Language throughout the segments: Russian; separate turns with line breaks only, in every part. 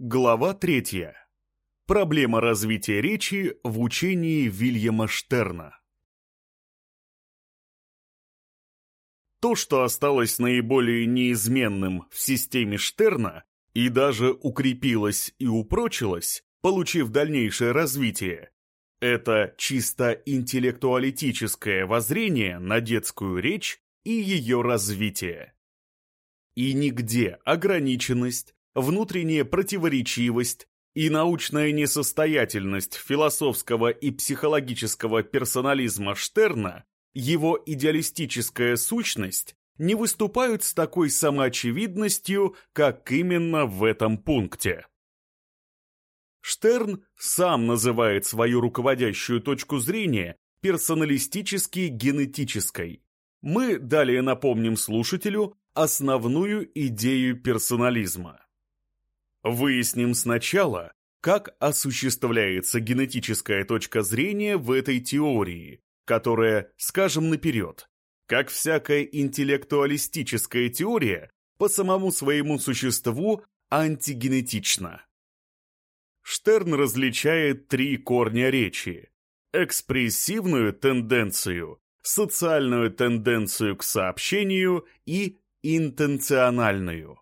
Глава третья. Проблема развития речи в учении Вильяма Штерна. То, что осталось наиболее неизменным в системе Штерна и даже укрепилось и упрочилось, получив дальнейшее развитие, это чисто интеллектуалитическое воззрение на детскую речь и ее развитие. И нигде ограниченность, внутренняя противоречивость и научная несостоятельность философского и психологического персонализма Штерна, его идеалистическая сущность, не выступают с такой самоочевидностью, как именно в этом пункте. Штерн сам называет свою руководящую точку зрения персоналистически-генетической. Мы далее напомним слушателю основную идею персонализма. Выясним сначала, как осуществляется генетическая точка зрения в этой теории, которая, скажем наперед, как всякая интеллектуалистическая теория, по самому своему существу антигенетична. Штерн различает три корня речи – экспрессивную тенденцию, социальную тенденцию к сообщению и интенциональную.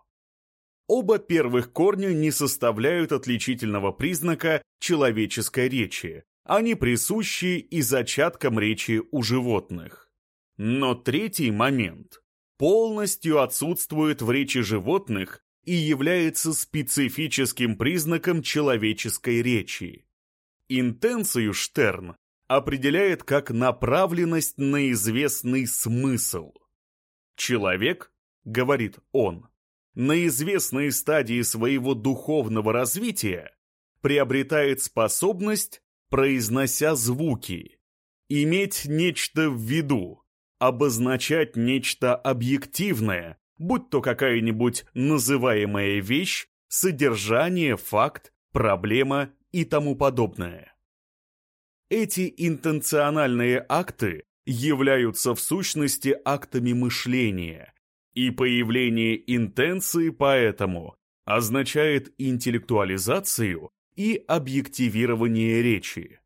Оба первых корня не составляют отличительного признака человеческой речи, они присущи и зачаткам речи у животных. Но третий момент полностью отсутствует в речи животных и является специфическим признаком человеческой речи. Интенцию Штерн определяет как направленность на известный смысл. Человек, говорит он, на известной стадии своего духовного развития приобретает способность, произнося звуки, иметь нечто в виду, обозначать нечто объективное, будь то какая-нибудь называемая вещь, содержание, факт, проблема и тому подобное. Эти интенциональные акты являются в сущности актами мышления, и появление интенции поэтому означает интеллектуализацию и объективирование речи.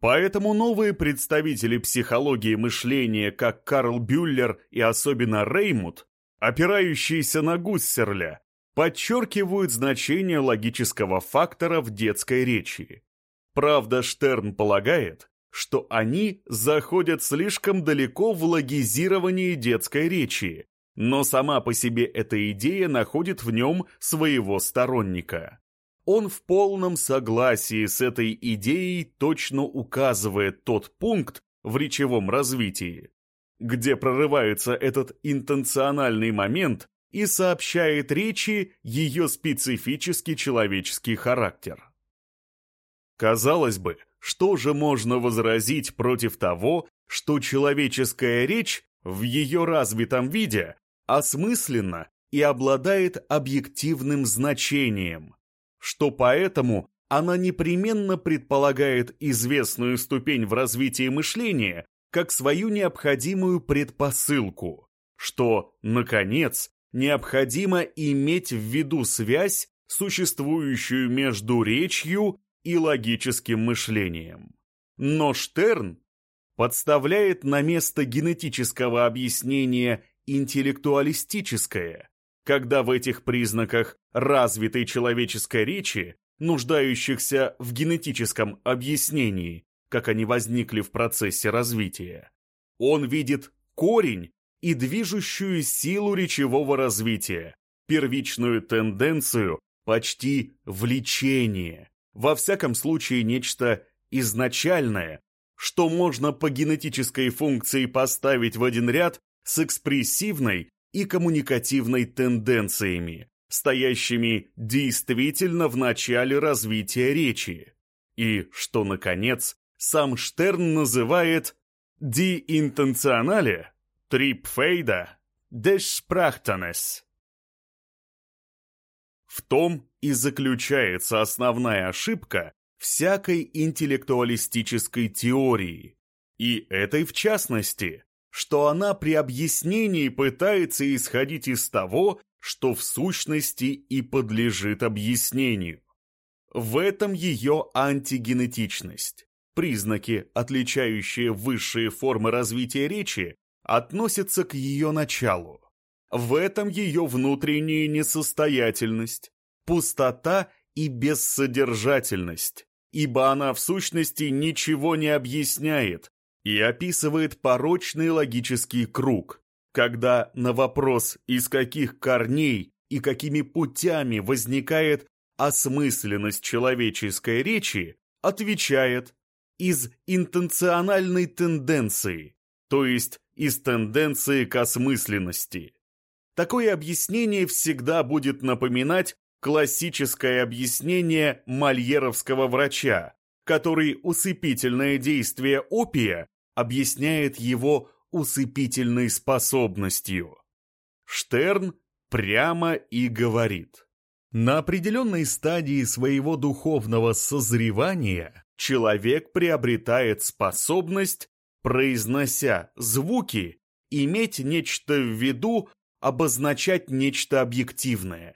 Поэтому новые представители психологии мышления, как Карл Бюллер и особенно Реймут, опирающиеся на Гуссерля, подчеркивают значение логического фактора в детской речи. Правда, Штерн полагает, что они заходят слишком далеко в логизировании детской речи, но сама по себе эта идея находит в нем своего сторонника. Он в полном согласии с этой идеей точно указывает тот пункт в речевом развитии, где прорывается этот интенциональный момент и сообщает речи ее специфический человеческий характер. Казалось бы, что же можно возразить против того, что человеческая речь в ее развитом виде осмысленно и обладает объективным значением, что поэтому она непременно предполагает известную ступень в развитии мышления как свою необходимую предпосылку, что, наконец, необходимо иметь в виду связь, существующую между речью и логическим мышлением. Но Штерн подставляет на место генетического объяснения интеллектуалистическое, когда в этих признаках развитой человеческой речи, нуждающихся в генетическом объяснении, как они возникли в процессе развития, он видит корень и движущую силу речевого развития, первичную тенденцию, почти влечение, во всяком случае нечто изначальное, что можно по генетической функции поставить в один ряд с экспрессивной и коммуникативной тенденциями, стоящими действительно в начале развития речи, и что, наконец, сам Штерн называет «die Intentionale Triebfeder des Sprachtenes». В том и заключается основная ошибка всякой интеллектуалистической теории, и этой в частности, что она при объяснении пытается исходить из того, что в сущности и подлежит объяснению. В этом ее антигенетичность. Признаки, отличающие высшие формы развития речи, относятся к ее началу. В этом ее внутренняя несостоятельность, пустота и бессодержательность, ибо она в сущности ничего не объясняет и описывает порочный логический круг, когда на вопрос, из каких корней и какими путями возникает осмысленность человеческой речи, отвечает из интенциональной тенденции, то есть из тенденции к осмысленности. Такое объяснение всегда будет напоминать классическое объяснение мальеровского врача, который усыпительное действие опия объясняет его усыпительной способностью. Штерн прямо и говорит. На определенной стадии своего духовного созревания человек приобретает способность, произнося звуки, иметь нечто в виду, обозначать нечто объективное.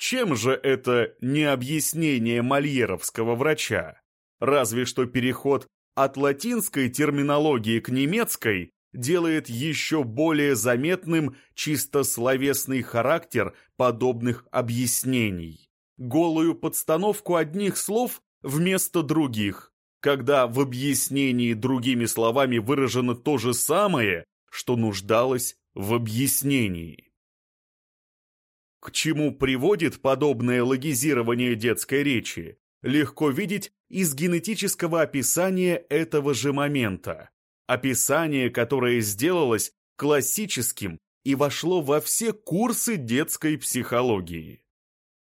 Чем же это не объяснение мольеровского врача? Разве что переход от латинской терминологии к немецкой делает еще более заметным чисто словесный характер подобных объяснений. Голую подстановку одних слов вместо других, когда в объяснении другими словами выражено то же самое, что нуждалось в объяснении. К чему приводит подобное логизирование детской речи, легко видеть из генетического описания этого же момента. Описание, которое сделалось классическим и вошло во все курсы детской психологии.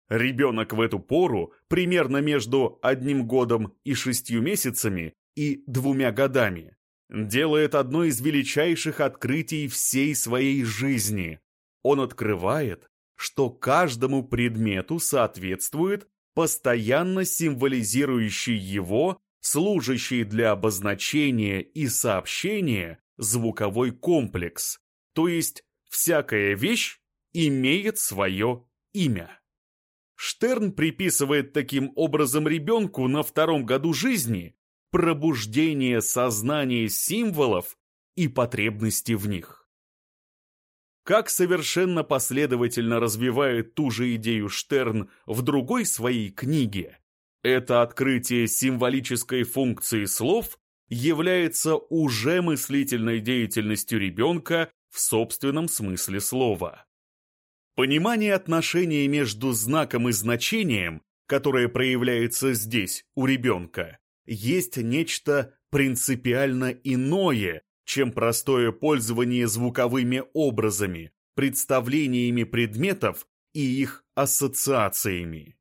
Ребенок в эту пору, примерно между одним годом и шестью месяцами и двумя годами, делает одно из величайших открытий всей своей жизни. Он открывает, что каждому предмету соответствует постоянно символизирующий его, служащий для обозначения и сообщения звуковой комплекс, то есть всякая вещь имеет свое имя. Штерн приписывает таким образом ребенку на втором году жизни пробуждение сознания символов и потребности в них как совершенно последовательно развивает ту же идею Штерн в другой своей книге, это открытие символической функции слов является уже мыслительной деятельностью ребенка в собственном смысле слова. Понимание отношения между знаком и значением, которое проявляется здесь, у ребенка, есть нечто принципиально иное, чем простое пользование звуковыми образами, представлениями предметов и их ассоциациями.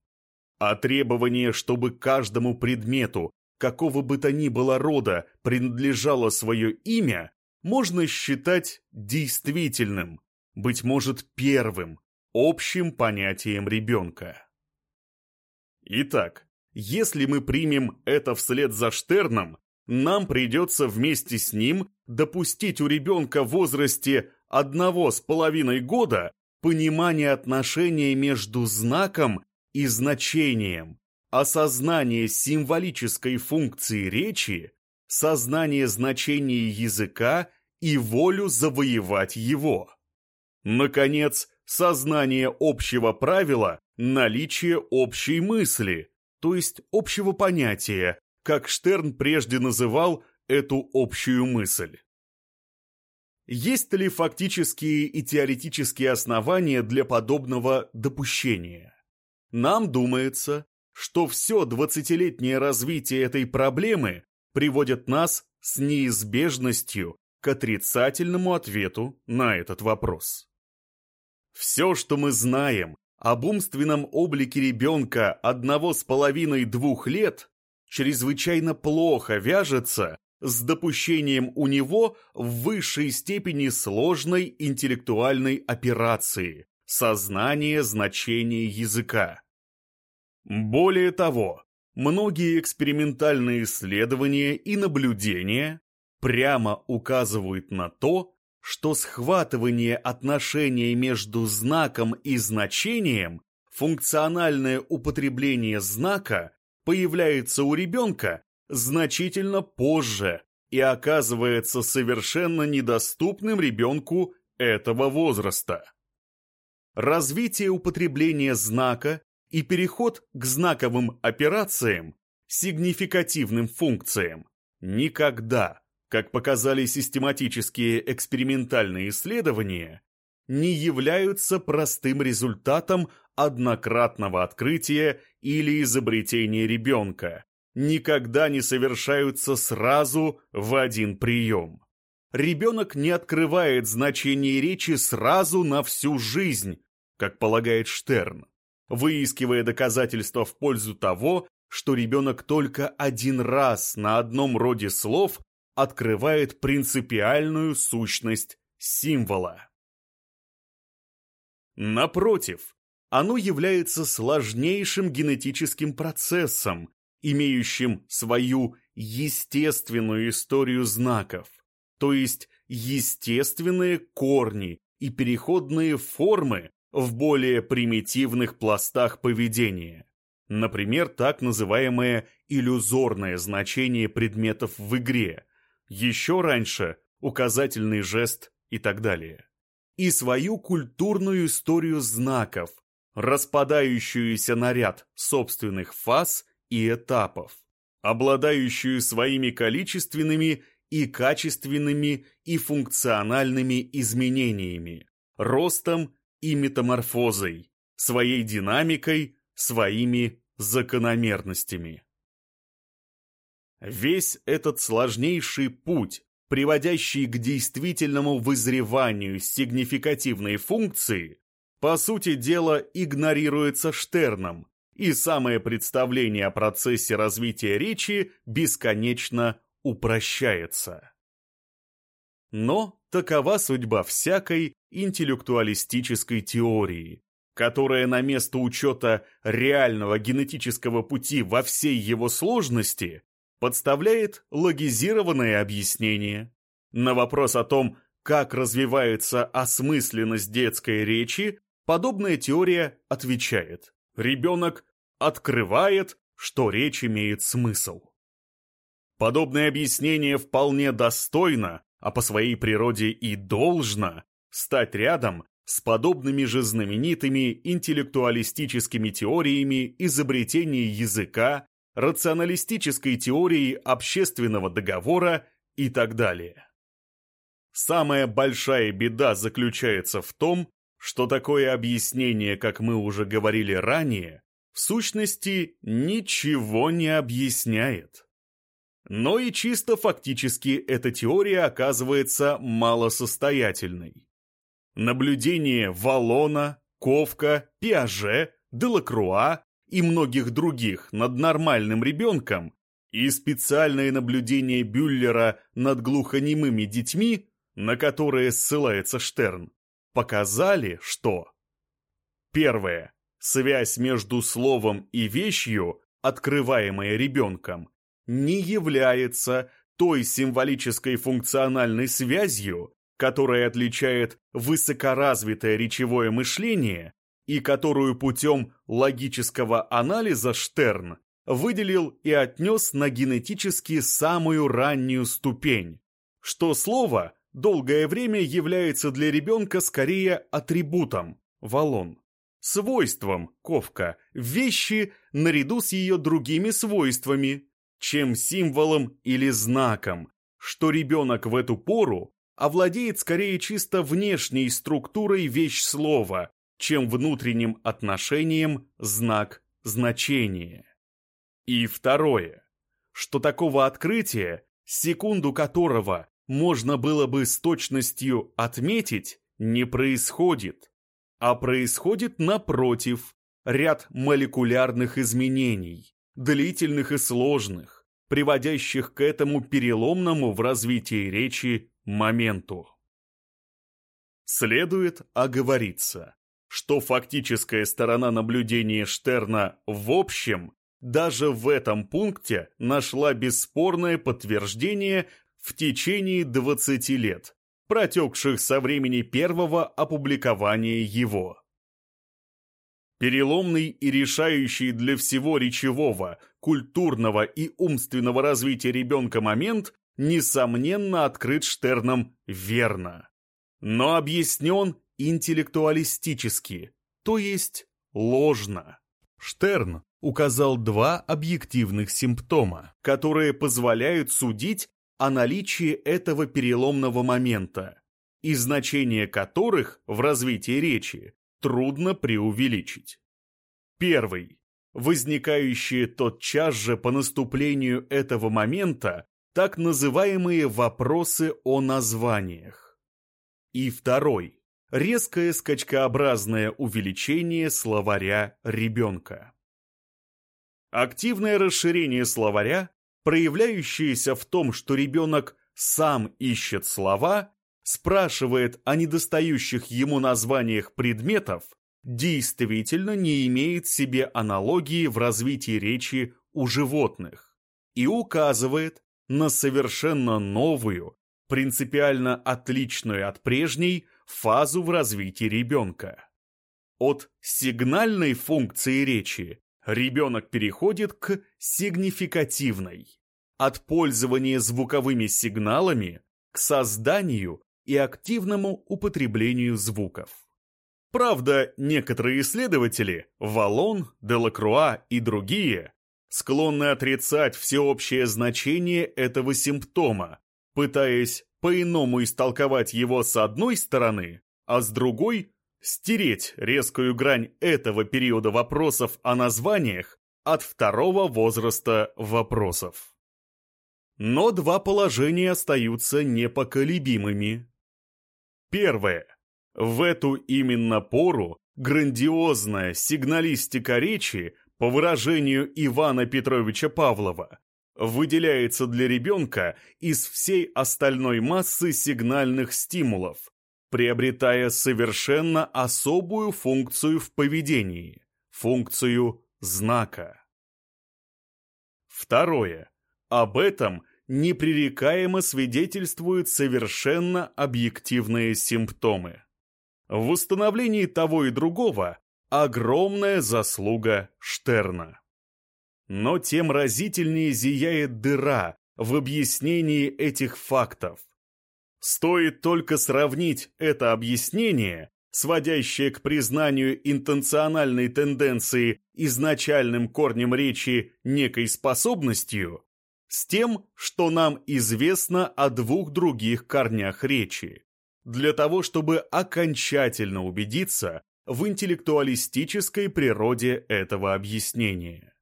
А требование, чтобы каждому предмету, какого бы то ни было рода, принадлежало свое имя, можно считать действительным, быть может первым, общим понятием ребенка. Итак, если мы примем это вслед за Штерном, нам придется вместе с ним допустить у ребенка в возрасте одного с половиной года понимание отношения между знаком и значением, осознание символической функции речи, сознание значения языка и волю завоевать его. Наконец, сознание общего правила, наличие общей мысли, то есть общего понятия, как Штерн прежде называл эту общую мысль. Есть ли фактические и теоретические основания для подобного допущения? Нам думается, что все двадцатилетнее развитие этой проблемы приводит нас с неизбежностью к отрицательному ответу на этот вопрос. Все, что мы знаем об умственном облике ребенка одного с половиной-двух лет, чрезвычайно плохо вяжется с допущением у него в высшей степени сложной интеллектуальной операции – сознание значения языка. Более того, многие экспериментальные исследования и наблюдения прямо указывают на то, что схватывание отношения между знаком и значением, функциональное употребление знака появляется у ребенка значительно позже и оказывается совершенно недоступным ребенку этого возраста. Развитие употребления знака и переход к знаковым операциям, сигнификативным функциям, никогда как показали систематические экспериментальные исследования, не являются простым результатом однократного открытия или изобретения ребенка, никогда не совершаются сразу в один прием. Ребенок не открывает значение речи сразу на всю жизнь, как полагает Штерн, выискивая доказательства в пользу того, что ребенок только один раз на одном роде слов открывает принципиальную сущность символа. Напротив, оно является сложнейшим генетическим процессом, имеющим свою естественную историю знаков, то есть естественные корни и переходные формы в более примитивных пластах поведения. Например, так называемое иллюзорное значение предметов в игре, еще раньше указательный жест и так далее. И свою культурную историю знаков, распадающуюся на ряд собственных фаз и этапов, обладающую своими количественными и качественными и функциональными изменениями, ростом и метаморфозой, своей динамикой, своими закономерностями. Весь этот сложнейший путь, приводящий к действительному вызреванию сигнификативной функции, по сути дела игнорируется Штерном, и самое представление о процессе развития речи бесконечно упрощается. Но такова судьба всякой интеллектуалистической теории, которая на место учета реального генетического пути во всей его сложности подставляет логизированное объяснение. На вопрос о том, как развивается осмысленность детской речи, подобная теория отвечает. Ребенок открывает, что речь имеет смысл. Подобное объяснение вполне достойно, а по своей природе и должно, стать рядом с подобными же знаменитыми интеллектуалистическими теориями изобретения языка рационалистической теорией общественного договора и так далее. Самая большая беда заключается в том, что такое объяснение, как мы уже говорили ранее, в сущности ничего не объясняет. Но и чисто фактически эта теория оказывается малосостоятельной. Наблюдение Валона, Ковка, Пиаже, Делакруа и многих других над нормальным ребенком и специальное наблюдение Бюллера над глухонемыми детьми, на которые ссылается Штерн, показали, что Первое. Связь между словом и вещью, открываемая ребенком, не является той символической функциональной связью, которая отличает высокоразвитое речевое мышление и которую путем логического анализа Штерн выделил и отнес на генетически самую раннюю ступень, что слово долгое время является для ребенка скорее атрибутом, валон, свойством, ковка, вещи наряду с ее другими свойствами, чем символом или знаком, что ребенок в эту пору овладеет скорее чисто внешней структурой вещь слова, чем внутренним отношением знак-значение. И второе, что такого открытия, секунду которого можно было бы с точностью отметить, не происходит, а происходит напротив ряд молекулярных изменений, длительных и сложных, приводящих к этому переломному в развитии речи моменту. Следует оговориться, что фактическая сторона наблюдения Штерна в общем даже в этом пункте нашла бесспорное подтверждение в течение 20 лет, протекших со времени первого опубликования его. Переломный и решающий для всего речевого, культурного и умственного развития ребенка момент, несомненно, открыт Штерном верно, но объяснен интеллектуалистически, то есть ложно. Штерн указал два объективных симптома, которые позволяют судить о наличии этого переломного момента, и значение которых в развитии речи трудно преувеличить. Первый. Возникающие тотчас же по наступлению этого момента так называемые вопросы о названиях. И второй. Резкое скачкообразное увеличение словаря ребенка. Активное расширение словаря, проявляющееся в том, что ребенок сам ищет слова, спрашивает о недостающих ему названиях предметов, действительно не имеет себе аналогии в развитии речи у животных и указывает на совершенно новую, принципиально отличную от прежней фазу в развитии ребенка. От сигнальной функции речи ребенок переходит к сигнификативной, от пользования звуковыми сигналами к созданию и активному употреблению звуков. Правда, некоторые исследователи, Валон, Делакруа и другие, склонны отрицать всеобщее значение этого симптома, пытаясь по-иному истолковать его с одной стороны, а с другой – стереть резкую грань этого периода вопросов о названиях от второго возраста вопросов. Но два положения остаются непоколебимыми. Первое. В эту именно пору грандиозная сигналистика речи, по выражению Ивана Петровича Павлова, выделяется для ребенка из всей остальной массы сигнальных стимулов, приобретая совершенно особую функцию в поведении – функцию знака. Второе. Об этом непререкаемо свидетельствуют совершенно объективные симптомы. В восстановлении того и другого огромная заслуга Штерна. Но тем разительнее зияет дыра в объяснении этих фактов. Стоит только сравнить это объяснение, сводящее к признанию интенциональной тенденции изначальным корнем речи некой способностью, с тем, что нам известно о двух других корнях речи, для того, чтобы окончательно убедиться в интеллектуалистической природе этого объяснения.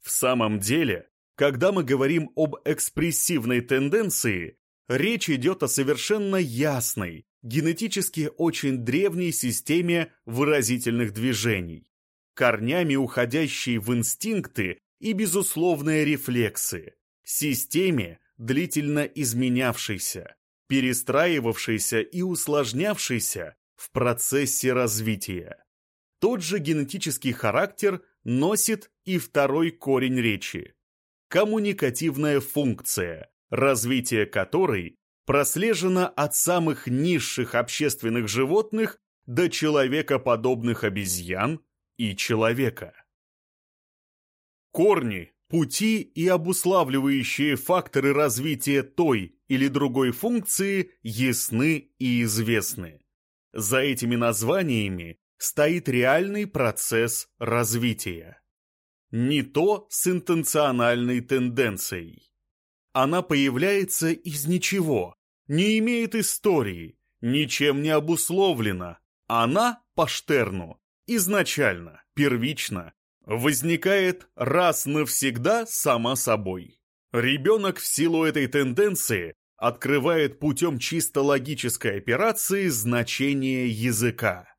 В самом деле, когда мы говорим об экспрессивной тенденции, речь идет о совершенно ясной, генетически очень древней системе выразительных движений, корнями уходящей в инстинкты и безусловные рефлексы, системе, длительно изменявшейся, перестраивавшейся и усложнявшейся в процессе развития. Тот же генетический характер носит и второй корень речи – коммуникативная функция, развитие которой прослежено от самых низших общественных животных до человекоподобных обезьян и человека. Корни, пути и обуславливающие факторы развития той или другой функции ясны и известны. За этими названиями стоит реальный процесс развития. Не то с интенциональной тенденцией. Она появляется из ничего, не имеет истории, ничем не обусловлена. Она, по Штерну, изначально, первично, возникает раз навсегда сама собой. Ребенок в силу этой тенденции открывает путем чисто логической операции значение языка.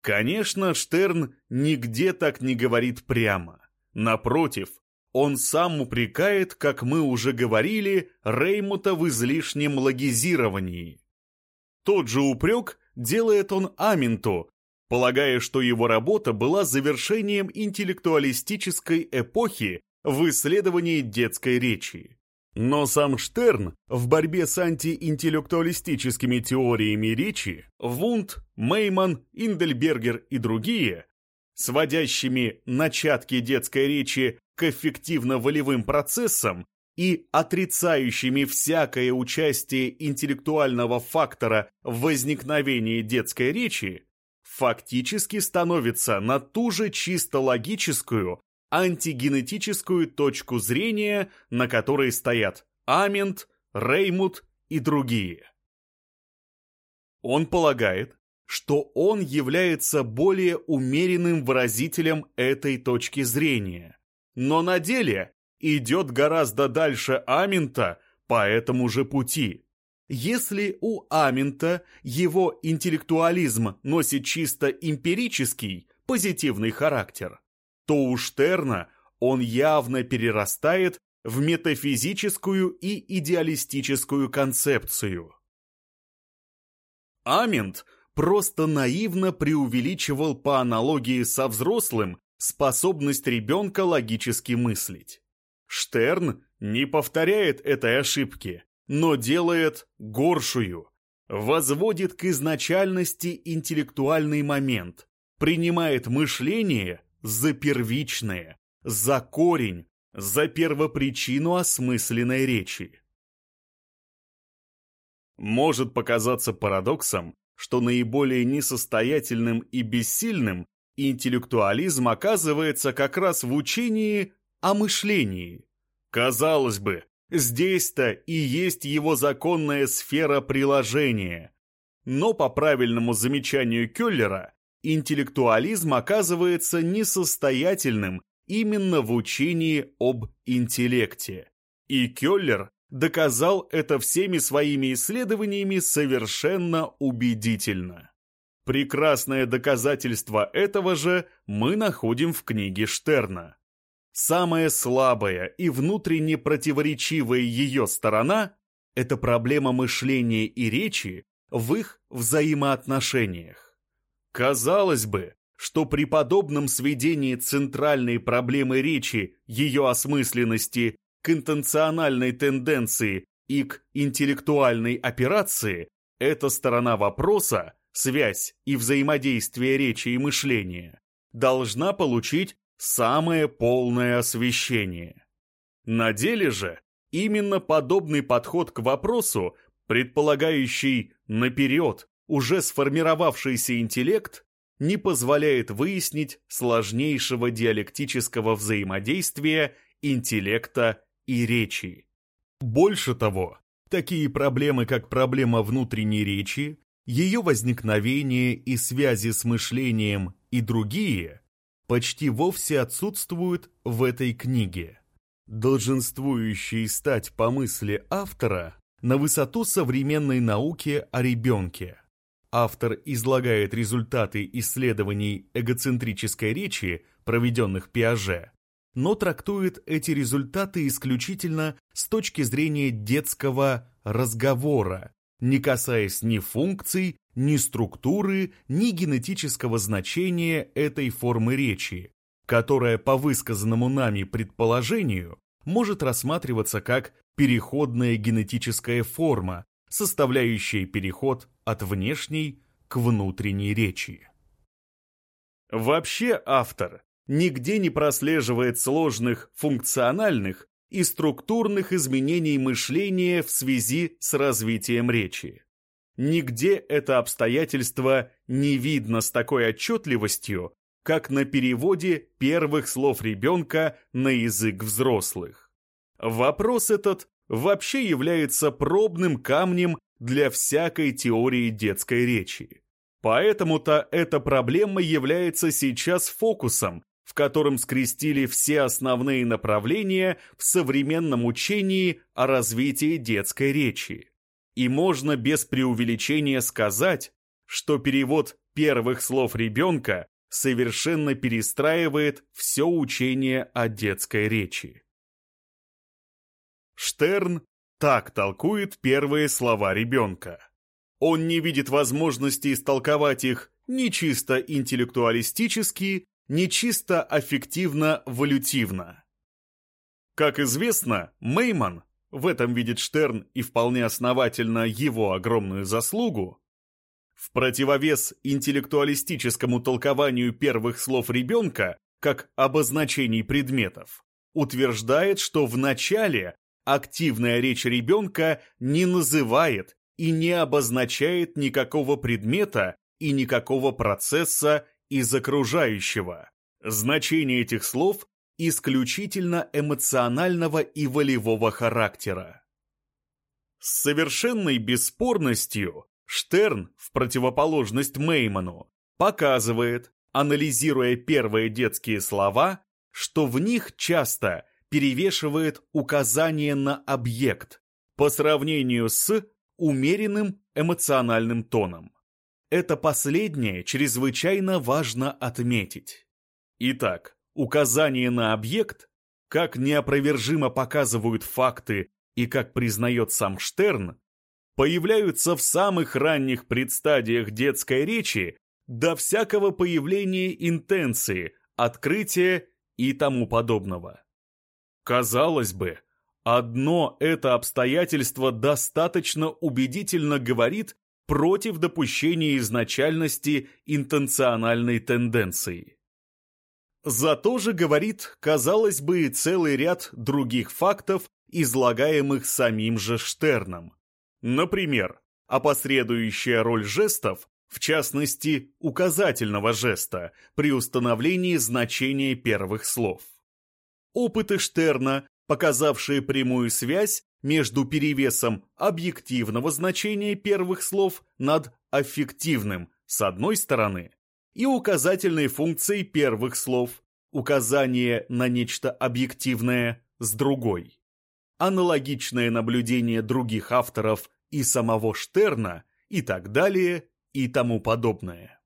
Конечно, Штерн нигде так не говорит прямо. Напротив, он сам упрекает, как мы уже говорили, Реймута в излишнем логизировании. Тот же упрек делает он Аминту, полагая, что его работа была завершением интеллектуалистической эпохи в исследовании детской речи. Но сам Штерн в борьбе с антиинтеллектуалистическими теориями речи, Вунд, Мейман, Индельбергер и другие, сводящими начатки детской речи к эффективно-волевым процессам и отрицающими всякое участие интеллектуального фактора в возникновении детской речи, фактически становится на ту же чисто логическую, антигенетическую точку зрения, на которой стоят Амент, Реймут и другие. Он полагает, что он является более умеренным выразителем этой точки зрения, но на деле идет гораздо дальше Амента по этому же пути. Если у Амента его интеллектуализм носит чисто эмпирический, позитивный характер, то у Штерна он явно перерастает в метафизическую и идеалистическую концепцию. Амент просто наивно преувеличивал по аналогии со взрослым способность ребенка логически мыслить. Штерн не повторяет этой ошибки, но делает горшую, возводит к изначальности интеллектуальный момент, принимает мышление за первичное, за корень, за первопричину осмысленной речи. Может показаться парадоксом, что наиболее несостоятельным и бессильным интеллектуализм оказывается как раз в учении о мышлении. Казалось бы, здесь-то и есть его законная сфера приложения. Но по правильному замечанию Кюллера, интеллектуализм оказывается несостоятельным именно в учении об интеллекте. И Кёллер доказал это всеми своими исследованиями совершенно убедительно. Прекрасное доказательство этого же мы находим в книге Штерна. Самая слабая и внутренне противоречивая ее сторона – это проблема мышления и речи в их взаимоотношениях. Казалось бы, что при подобном сведении центральной проблемы речи, ее осмысленности, к интенциональной тенденции и к интеллектуальной операции, эта сторона вопроса, связь и взаимодействие речи и мышления, должна получить самое полное освещение. На деле же именно подобный подход к вопросу, предполагающий наперед уже сформировавшийся интеллект не позволяет выяснить сложнейшего диалектического взаимодействия интеллекта и речи. Больше того, такие проблемы, как проблема внутренней речи, ее возникновение и связи с мышлением и другие, почти вовсе отсутствуют в этой книге. Долженствующие стать по мысли автора на высоту современной науки о ребенке – Автор излагает результаты исследований эгоцентрической речи, проведенных Пиаже, но трактует эти результаты исключительно с точки зрения детского разговора, не касаясь ни функций, ни структуры, ни генетического значения этой формы речи, которая по высказанному нами предположению может рассматриваться как переходная генетическая форма, составляющая переход от внешней к внутренней речи. Вообще автор нигде не прослеживает сложных функциональных и структурных изменений мышления в связи с развитием речи. Нигде это обстоятельство не видно с такой отчетливостью, как на переводе первых слов ребенка на язык взрослых. Вопрос этот вообще является пробным камнем для всякой теории детской речи. Поэтому-то эта проблема является сейчас фокусом, в котором скрестили все основные направления в современном учении о развитии детской речи. И можно без преувеличения сказать, что перевод первых слов ребенка совершенно перестраивает все учение о детской речи. Штерн так толкует первые слова ребенка. Он не видит возможности истолковать их ни чисто интеллектуалистически, ни чисто аффективно-валютивно. Как известно, Мейман, в этом видит Штерн и вполне основательно его огромную заслугу, в противовес интеллектуалистическому толкованию первых слов ребенка как обозначений предметов, утверждает, что в начале активная речь ребенка не называет и не обозначает никакого предмета и никакого процесса из окружающего. Значение этих слов исключительно эмоционального и волевого характера. С совершенной бесспорностью Штерн, в противоположность Мейману, показывает, анализируя первые детские слова, что в них часто перевешивает указание на объект по сравнению с умеренным эмоциональным тоном. Это последнее чрезвычайно важно отметить. Итак, указание на объект, как неопровержимо показывают факты и как признает сам Штерн, появляются в самых ранних предстадиях детской речи до всякого появления интенции, открытия и тому подобного. Казалось бы, одно это обстоятельство достаточно убедительно говорит против допущения изначальности интенциональной тенденции. Зато же говорит, казалось бы, целый ряд других фактов, излагаемых самим же Штерном. Например, опосредующая роль жестов, в частности, указательного жеста, при установлении значения первых слов. Опыты Штерна, показавшие прямую связь между перевесом объективного значения первых слов над аффективным с одной стороны и указательной функцией первых слов, указание на нечто объективное с другой аналогичное наблюдение других авторов и самого Штерна и так далее и тому подобное.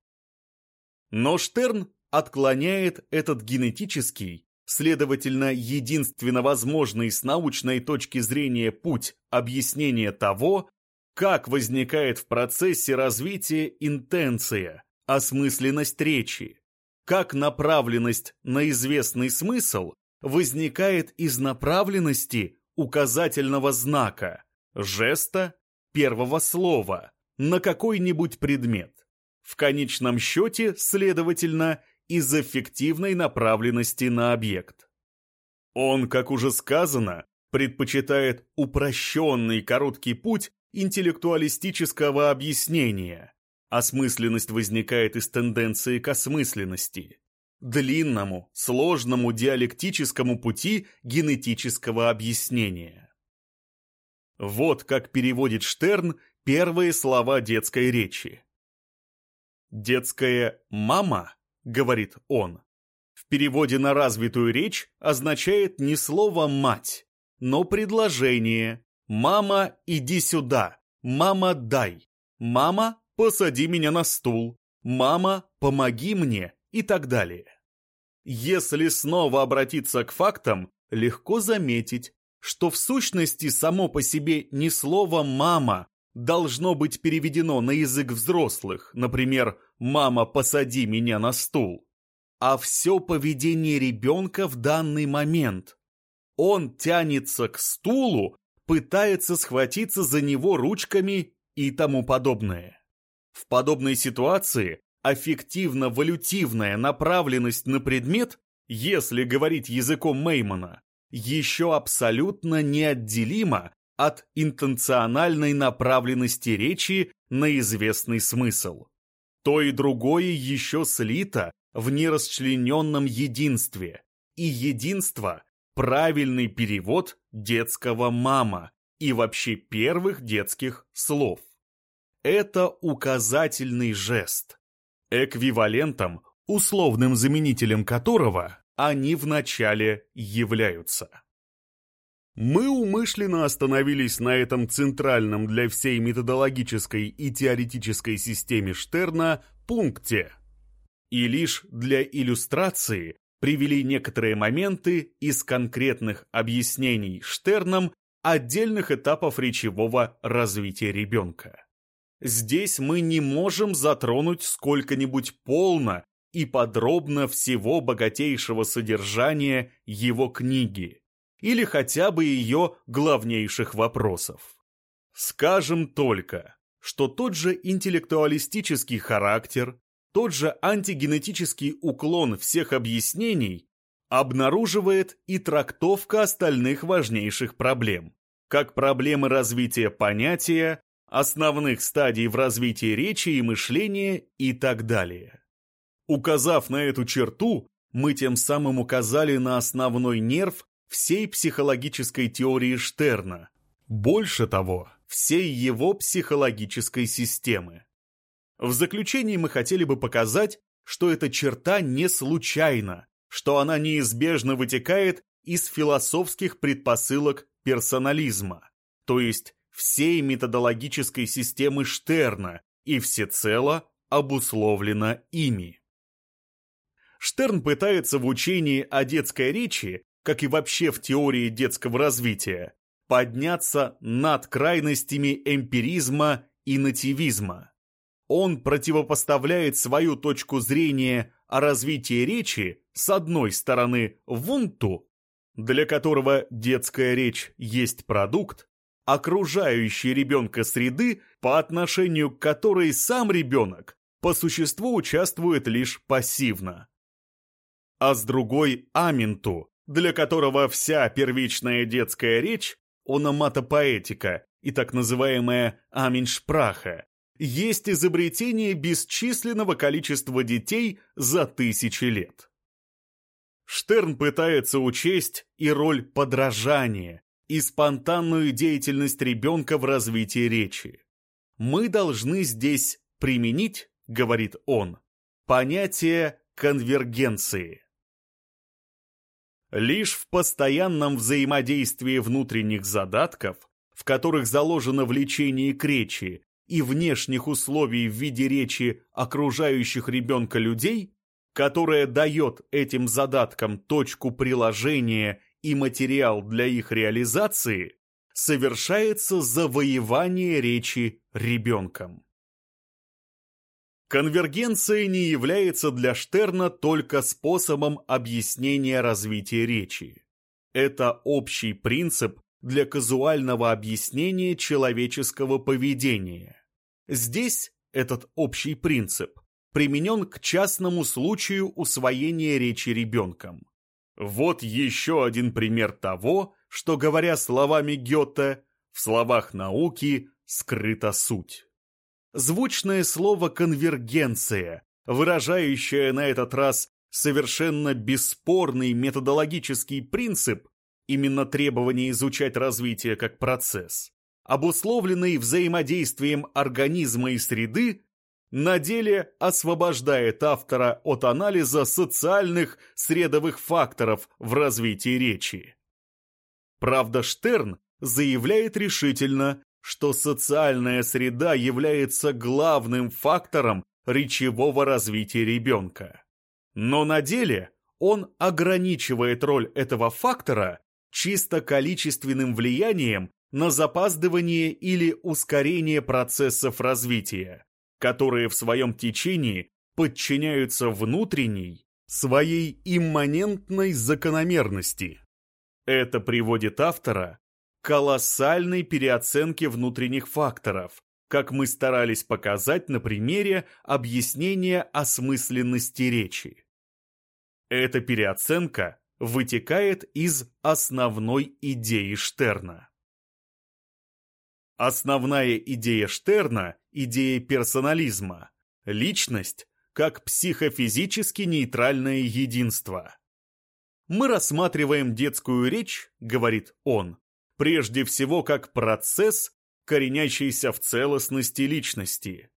Но Штерн отклоняет этот генетический, следовательно, единственно возможный с научной точки зрения путь объяснения того, как возникает в процессе развития интенция, осмысленность речи, как направленность на известный смысл возникает из направленности указательного знака, жеста, первого слова на какой-нибудь предмет. В конечном счете, следовательно, из эффективной направленности на объект. Он, как уже сказано, предпочитает упрощенный короткий путь интеллектуалистического объяснения. Осмысленность возникает из тенденции к осмысленности длинному, сложному диалектическому пути генетического объяснения. Вот как переводит Штерн первые слова детской речи. «Детская «мама», — говорит он, в переводе на развитую речь означает не слово «мать», но предложение «мама, иди сюда», «мама, дай», «мама, посади меня на стул», «мама, помоги мне», и так далее. Если снова обратиться к фактам, легко заметить, что в сущности само по себе не слово «мама» должно быть переведено на язык взрослых, например, «мама, посади меня на стул», а все поведение ребенка в данный момент. Он тянется к стулу, пытается схватиться за него ручками и тому подобное. В подобной ситуации аффективно-валютивная направленность на предмет, если говорить языком Меймана, еще абсолютно неотделима от интенциональной направленности речи на известный смысл. То и другое еще слито в нерасчлененном единстве, и единство – правильный перевод детского «мама» и вообще первых детских слов. Это указательный жест, эквивалентом, условным заменителем которого они вначале являются. Мы умышленно остановились на этом центральном для всей методологической и теоретической системе Штерна пункте и лишь для иллюстрации привели некоторые моменты из конкретных объяснений Штерном отдельных этапов речевого развития ребенка. Здесь мы не можем затронуть сколько-нибудь полно и подробно всего богатейшего содержания его книги. Или хотя бы ее главнейших вопросов. Скажем только, что тот же интеллектуалистический характер, тот же антигенетический уклон всех объяснений обнаруживает и трактовка остальных важнейших проблем, как проблемы развития понятия, основных стадий в развитии речи и мышления и так далее. Указав на эту черту, мы тем самым указали на основной нерв всей психологической теории Штерна. Больше того, всей его психологической системы. В заключении мы хотели бы показать, что эта черта не случайна, что она неизбежно вытекает из философских предпосылок персонализма, то есть всей методологической системы Штерна и всецело обусловлена ими. Штерн пытается в учении о детской речи, как и вообще в теории детского развития, подняться над крайностями эмпиризма и нативизма. Он противопоставляет свою точку зрения о развитии речи с одной стороны Вунту, для которого детская речь есть продукт, окружающей ребенка среды, по отношению к которой сам ребенок по существу участвует лишь пассивно. А с другой – Аминту, для которого вся первичная детская речь ономатопоэтика и так называемая аминшпраха, есть изобретение бесчисленного количества детей за тысячи лет. Штерн пытается учесть и роль подражания, и спонтанную деятельность ребенка в развитии речи. Мы должны здесь применить, говорит он, понятие конвергенции. Лишь в постоянном взаимодействии внутренних задатков, в которых заложено влечение к речи, и внешних условий в виде речи окружающих ребенка людей, которое дает этим задаткам точку приложения и материал для их реализации, совершается завоевание речи ребенком. Конвергенция не является для Штерна только способом объяснения развития речи. Это общий принцип для казуального объяснения человеческого поведения. Здесь этот общий принцип применен к частному случаю усвоения речи ребенком. Вот еще один пример того, что, говоря словами Гёте, в словах науки скрыта суть звучное слово «конвергенция», выражающее на этот раз совершенно бесспорный методологический принцип, именно требование изучать развитие как процесс, обусловленный взаимодействием организма и среды, на деле освобождает автора от анализа социальных средовых факторов в развитии речи. Правда, Штерн заявляет решительно, что социальная среда является главным фактором речевого развития ребенка. Но на деле он ограничивает роль этого фактора чисто количественным влиянием на запаздывание или ускорение процессов развития, которые в своем течении подчиняются внутренней, своей имманентной закономерности. Это приводит автора колоссальной переоценки внутренних факторов, как мы старались показать на примере объяснения осмысленности речи. Эта переоценка вытекает из основной идеи Штерна. Основная идея Штерна – идея персонализма, личность как психофизически нейтральное единство. Мы рассматриваем детскую речь, говорит он, прежде всего как процесс, коренящийся в целостности личности.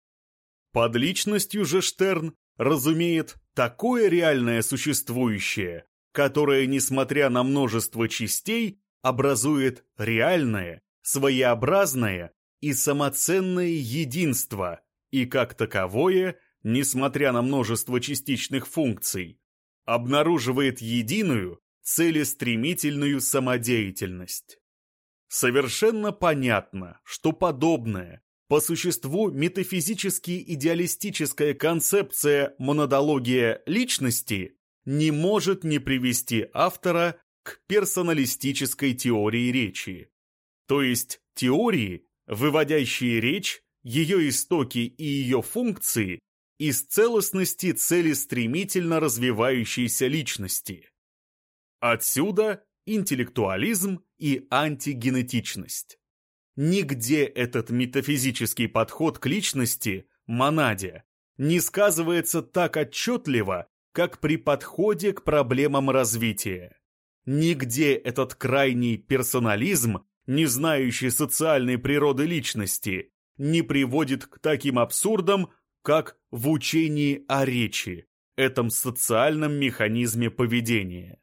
Под личностью же Штерн разумеет такое реальное существующее, которое, несмотря на множество частей, образует реальное, своеобразное и самоценное единство, и как таковое, несмотря на множество частичных функций, обнаруживает единую, целестремительную самодеятельность. Совершенно понятно, что подобное, по существу метафизически идеалистическая концепция монодология личности не может не привести автора к персоналистической теории речи, то есть теории, выводящие речь, ее истоки и ее функции из целостности целестремительно развивающейся личности. Отсюда интеллектуализм и антигенетичность. Нигде этот метафизический подход к личности, монаде, не сказывается так отчетливо, как при подходе к проблемам развития. Нигде этот крайний персонализм, не знающий социальной природы личности, не приводит к таким абсурдам, как в учении о речи, этом социальном механизме поведения.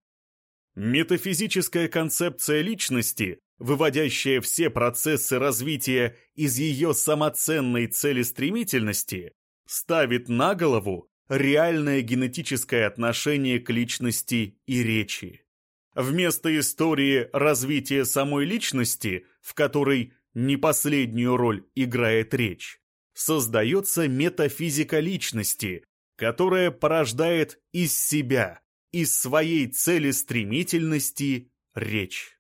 Метафизическая концепция личности, выводящая все процессы развития из ее самоценной целестремительности, ставит на голову реальное генетическое отношение к личности и речи. Вместо истории развития самой личности, в которой не последнюю роль играет речь, создается метафизика личности, которая порождает из себя, из своей целестремительности речь.